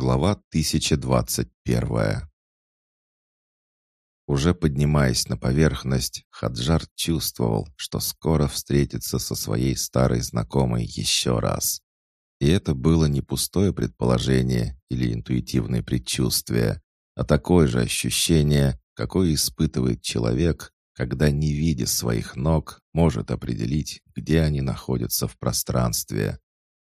Глава 1021 Уже поднимаясь на поверхность, Хаджар чувствовал, что скоро встретится со своей старой знакомой еще раз. И это было не пустое предположение или интуитивное предчувствие, а такое же ощущение, какое испытывает человек, когда, не видя своих ног, может определить, где они находятся в пространстве.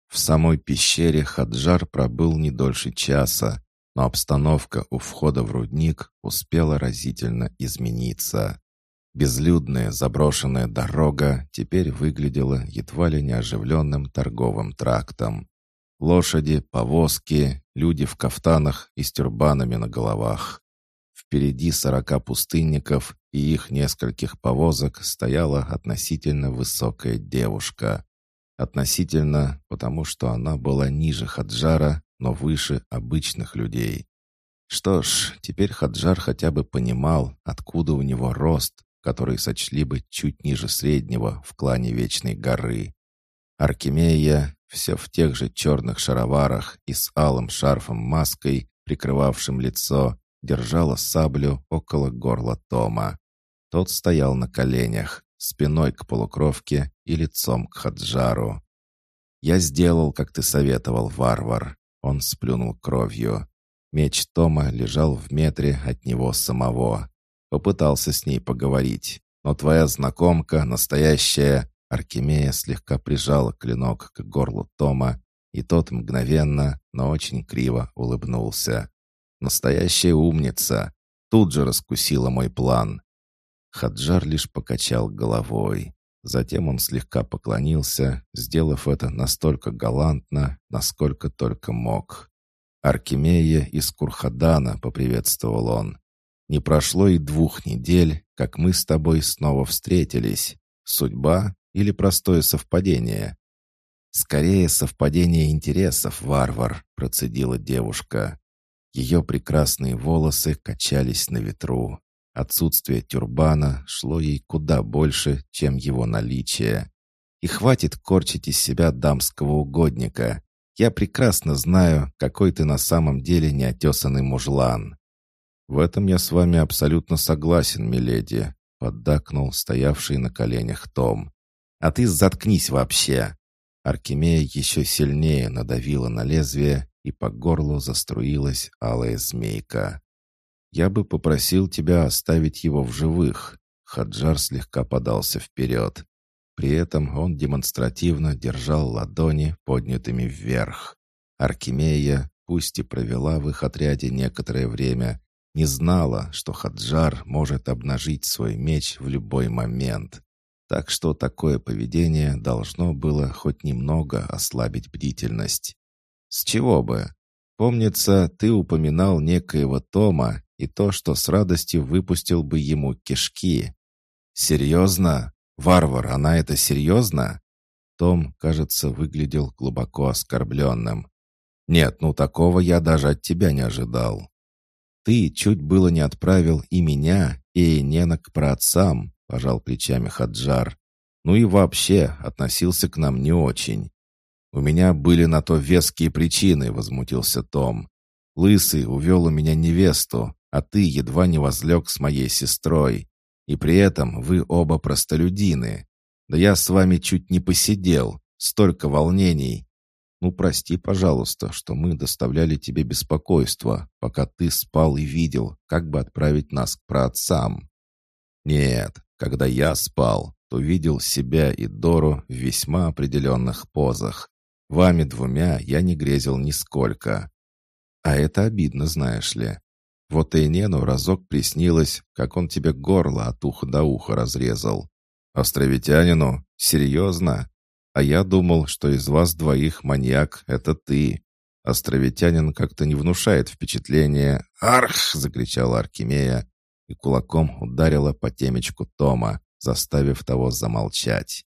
В самой пещере Хаджар пробыл не дольше часа, но обстановка у входа в рудник успела разительно измениться. Безлюдная заброшенная дорога теперь выглядела едва ли неоживленным торговым трактом. Лошади, повозки, люди в кафтанах и с тюрбанами на головах. Впереди сорока пустынников и их нескольких повозок стояла относительно высокая девушка. Относительно, потому что она была ниже Хаджара, но выше обычных людей. Что ж, теперь Хаджар хотя бы понимал, откуда у него рост, который сочли бы чуть ниже среднего в клане Вечной горы. Аркемия, все в тех же черных шароварах и с алым шарфом-маской, прикрывавшим лицо, держала саблю около горла Тома. Тот стоял на коленях, спиной к полукровке и лицом к Хаджару. «Я сделал, как ты советовал, варвар». Он сплюнул кровью. Меч Тома лежал в метре от него самого. Попытался с ней поговорить. Но твоя знакомка, настоящая... Аркемия слегка прижала клинок к горлу Тома, и тот мгновенно, но очень криво улыбнулся. «Настоящая умница! Тут же раскусила мой план. Хаджар лишь покачал головой. Затем он слегка поклонился, сделав это настолько галантно, насколько только мог. «Аркемия из Курхадана», — поприветствовал он. «Не прошло и двух недель, как мы с тобой снова встретились. Судьба или простое совпадение?» «Скорее совпадение интересов, варвар», — процедила девушка. Ее прекрасные волосы качались на ветру. Отсутствие тюрбана шло ей куда больше, чем его наличие. И хватит корчить из себя дамского угодника. Я прекрасно знаю, какой ты на самом деле неотесанный мужлан. В этом я с вами абсолютно согласен, миледи, поддакнул стоявший на коленях Том. А ты заткнись вообще. Аркемия еще сильнее надавила на лезвие, и по горлу заструилась алая змейка. Я бы попросил тебя оставить его в живых». Хаджар слегка подался вперед. При этом он демонстративно держал ладони поднятыми вверх. Аркемия, пусть и провела в их отряде некоторое время, не знала, что Хаджар может обнажить свой меч в любой момент. Так что такое поведение должно было хоть немного ослабить бдительность. С чего бы? Помнится, ты упоминал некоего Тома, и то, что с радостью выпустил бы ему кишки. «Серьезно? Варвар, она это серьезно?» Том, кажется, выглядел глубоко оскорбленным. «Нет, ну такого я даже от тебя не ожидал. Ты чуть было не отправил и меня, и Энена к праотцам», — пожал плечами Хаджар. «Ну и вообще относился к нам не очень». «У меня были на то веские причины», — возмутился Том. «Лысый увел у меня невесту, а ты едва не возлег с моей сестрой. И при этом вы оба простолюдины. Да я с вами чуть не посидел. Столько волнений. Ну, прости, пожалуйста, что мы доставляли тебе беспокойство, пока ты спал и видел, как бы отправить нас к праотцам. Нет, когда я спал, то видел себя и Дору в весьма определенных позах. Вами двумя я не грезил нисколько. А это обидно, знаешь ли. Вот и Нену разок приснилось, как он тебе горло от уха до уха разрезал. Островитянину? Серьезно? А я думал, что из вас двоих маньяк — это ты. Островитянин как-то не внушает впечатления. «Арх!» — закричала Аркемия и кулаком ударила по темечку Тома, заставив того замолчать.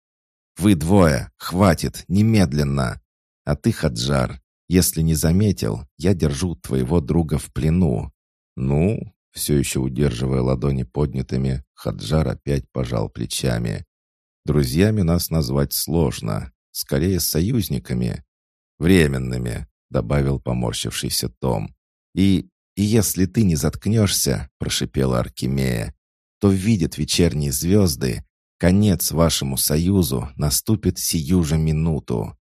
«Вы двое! Хватит! Немедленно! А ты, Хаджар, если не заметил, я держу твоего друга в плену. «Ну?» — все еще удерживая ладони поднятыми, Хаджар опять пожал плечами. «Друзьями нас назвать сложно. Скорее, союзниками. Временными. — добавил поморщившийся Том. «И... и если ты не заткнешься», — прошипела Аркемия, «то видят вечерние звезды, конец вашему союзу наступит сию же минуту».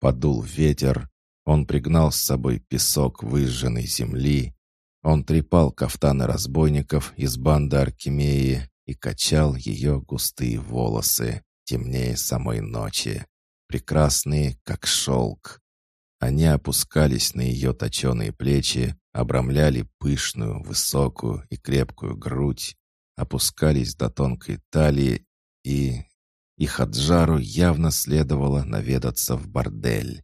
Подул ветер, он пригнал с собой песок выжженной земли, он трепал кафтаны разбойников из банды Аркемии и качал ее густые волосы, темнее самой ночи, прекрасные, как шелк. Они опускались на ее точеные плечи, обрамляли пышную, высокую и крепкую грудь, опускались до тонкой талии, и... И Хаджару явно следовало наведаться в бордель.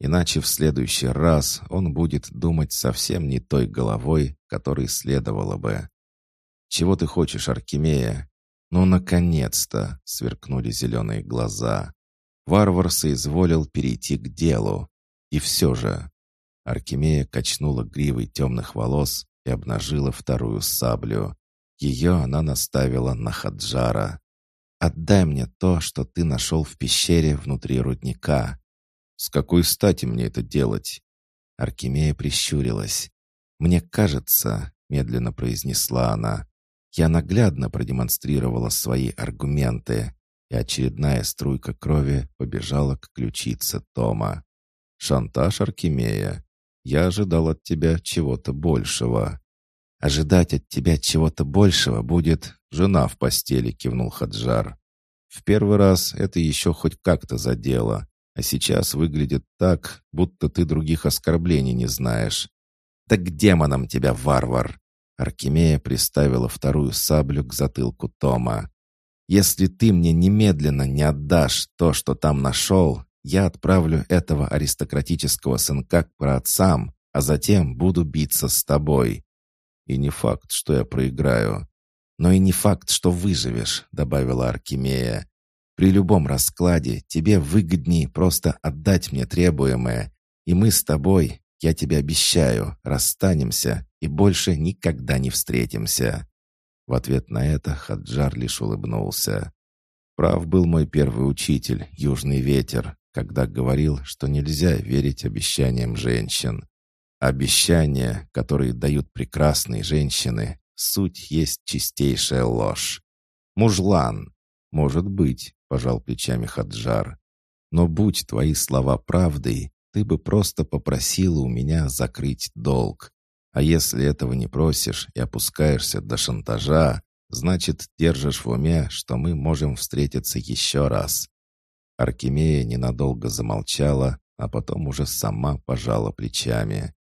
Иначе в следующий раз он будет думать совсем не той головой, которой следовало бы. «Чего ты хочешь, Аркемия?» «Ну, наконец-то!» — сверкнули зеленые глаза. Варвар соизволил перейти к делу. И все же... Аркемия качнула гривой темных волос и обнажила вторую саблю. Ее она наставила на Хаджара. «Отдай мне то, что ты нашел в пещере внутри рудника». «С какой стати мне это делать?» Аркемия прищурилась. «Мне кажется», — медленно произнесла она, я наглядно продемонстрировала свои аргументы, и очередная струйка крови побежала к ключице Тома. «Шантаж Аркемия. Я ожидал от тебя чего-то большего». «Ожидать от тебя чего-то большего будет жена в постели», — кивнул Хаджар. «В первый раз это еще хоть как-то задело, а сейчас выглядит так, будто ты других оскорблений не знаешь. Так к демонам тебя, варвар!» Аркемия приставила вторую саблю к затылку Тома. «Если ты мне немедленно не отдашь то, что там нашел, я отправлю этого аристократического сынка к праотцам, а затем буду биться с тобой. И не факт, что я проиграю. Но и не факт, что выживешь», — добавила Аркемия. «При любом раскладе тебе выгоднее просто отдать мне требуемое, и мы с тобой, я тебе обещаю, расстанемся и больше никогда не встретимся». В ответ на это Хаджар лишь улыбнулся. Прав был мой первый учитель, Южный ветер, когда говорил, что нельзя верить обещаниям женщин. Обещания, которые дают прекрасные женщины, суть есть чистейшая ложь. Мужлан. Может быть, пожал плечами Хаджар. Но будь твои слова правдой, ты бы просто попросила у меня закрыть долг. А если этого не просишь и опускаешься до шантажа, значит, держишь в уме, что мы можем встретиться еще раз». Аркемия ненадолго замолчала, а потом уже сама пожала плечами.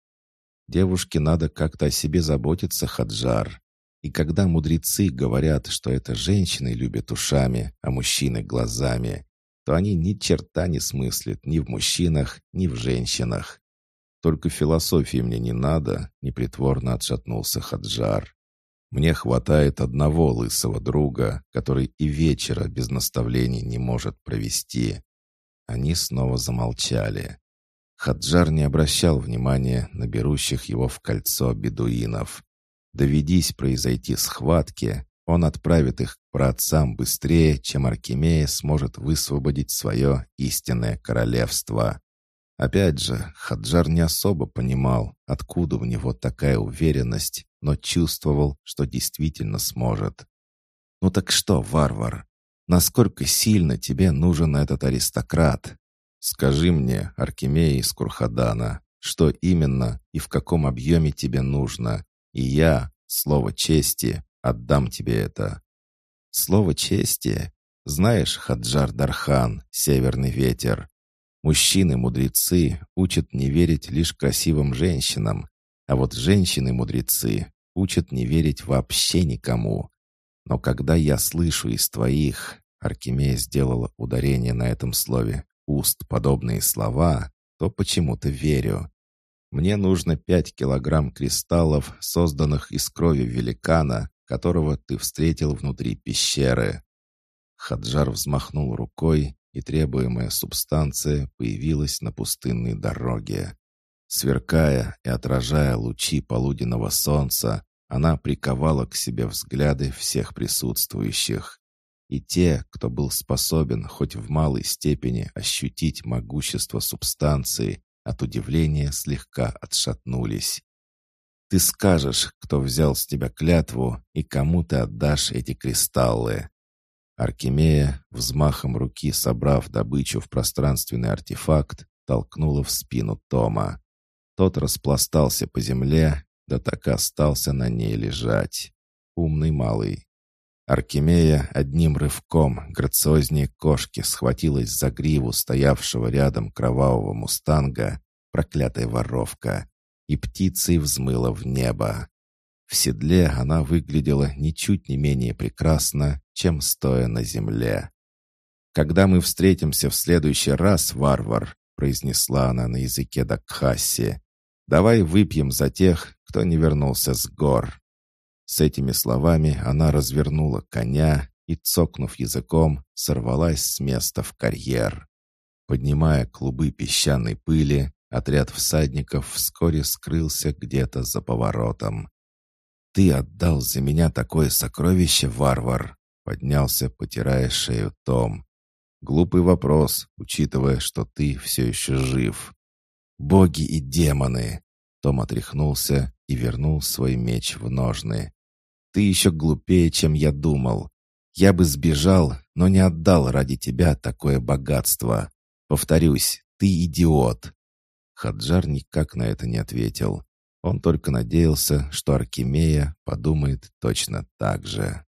«Девушке надо как-то о себе заботиться, Хаджар. И когда мудрецы говорят, что это женщины любят ушами, а мужчины глазами, то они ни черта не смыслят ни в мужчинах, ни в женщинах. Только философии мне не надо, непритворно отшатнулся Хаджар. Мне хватает одного лысого друга, который и вечера без наставлений не может провести. Они снова замолчали. Хаджар не обращал внимания на берущих его в кольцо бедуинов. Доведись произойти схватки, он отправит их к праотцам быстрее, чем Аркемия сможет высвободить свое истинное королевство. Опять же, Хаджар не особо понимал, откуда у него такая уверенность, но чувствовал, что действительно сможет. «Ну так что, варвар, насколько сильно тебе нужен этот аристократ? Скажи мне, Аркемия из Курхадана, что именно и в каком объеме тебе нужно, и я, слово чести, Отдам тебе это. Слово чести. Знаешь, Хаджар Дархан, северный ветер. Мужчины-мудрецы учат не верить лишь красивым женщинам, а вот женщины-мудрецы учат не верить вообще никому. Но когда я слышу из твоих, Аркемия сделала ударение на этом слове, уст подобные слова, то почему-то верю. Мне нужно пять килограмм кристаллов, созданных из крови великана, которого ты встретил внутри пещеры». Хаджар взмахнул рукой, и требуемая субстанция появилась на пустынной дороге. Сверкая и отражая лучи полуденного солнца, она приковала к себе взгляды всех присутствующих. И те, кто был способен хоть в малой степени ощутить могущество субстанции от удивления слегка отшатнулись. «Ты скажешь, кто взял с тебя клятву и кому ты отдашь эти кристаллы». Аркемия, взмахом руки собрав добычу в пространственный артефакт, толкнула в спину Тома. Тот распластался по земле, да так и остался на ней лежать. Умный малый. Аркемия одним рывком, грациознее кошки, схватилась за гриву стоявшего рядом кровавого мустанга, проклятая воровка, и птицей взмыла в небо. В седле она выглядела ничуть не менее прекрасно, чем стоя на земле. «Когда мы встретимся в следующий раз, варвар», произнесла она на языке Дакхаси, «давай выпьем за тех, кто не вернулся с гор». С этими словами она развернула коня и, цокнув языком, сорвалась с места в карьер. Поднимая клубы песчаной пыли, отряд всадников вскоре скрылся где-то за поворотом. «Ты отдал за меня такое сокровище, варвар!» Поднялся, потирая шею Том. «Глупый вопрос, учитывая, что ты все еще жив». «Боги и демоны!» Том отряхнулся и вернул свой меч в ножны. Ты еще глупее, чем я думал. Я бы сбежал, но не отдал ради тебя такое богатство. Повторюсь, ты идиот». Хаджар никак на это не ответил. Он только надеялся, что Аркемия подумает точно так же.